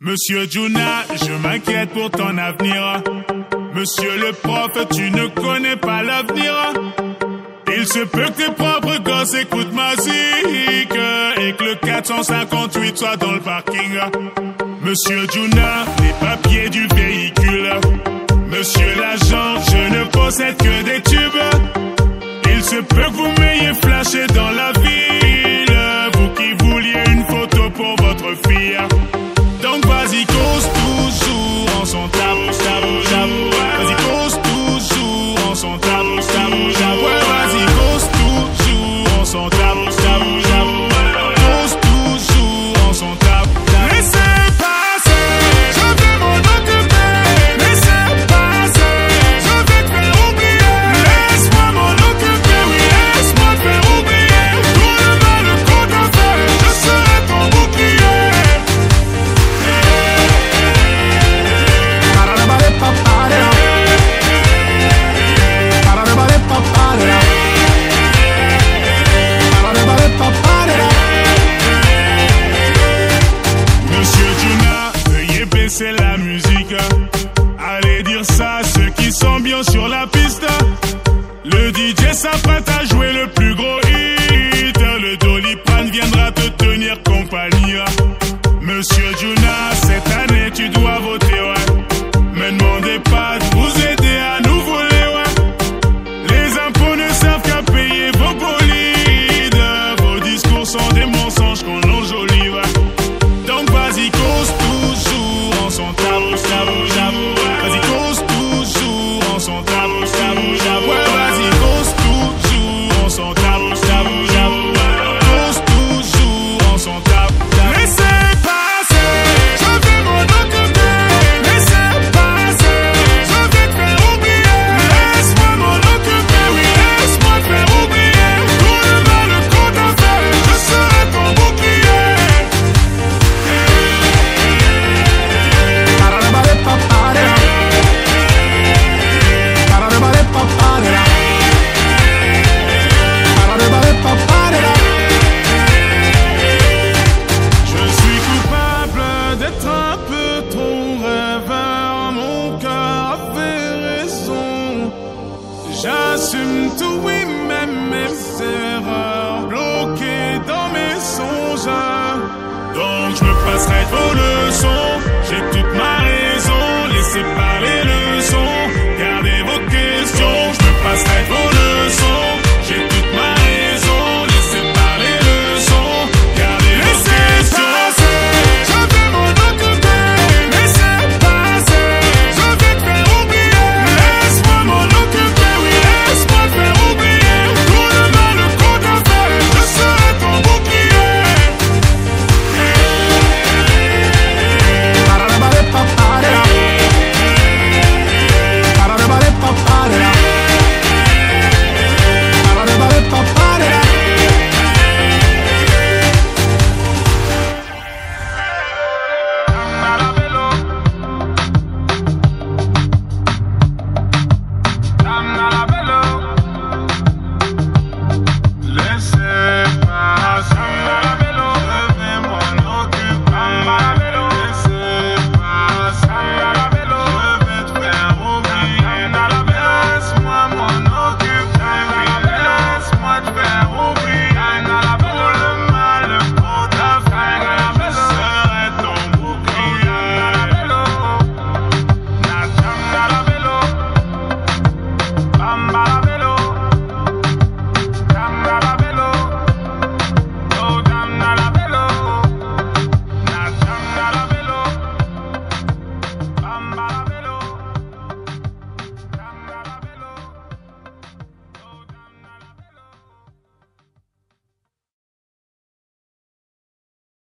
Monsieur Juna, je m'inquiète pour ton avenir. Monsieur le prof, tu ne connais pas l'avenir. Il se peut que tes propres gosses écoutent ma musique et que le 458 soit dans le parking. Monsieur Juna, les papiers du véhicule. Monsieur l'agent, je ne possède que des tubes. Il se peut que vous m'ayez fait. t'as joué le Já sinto o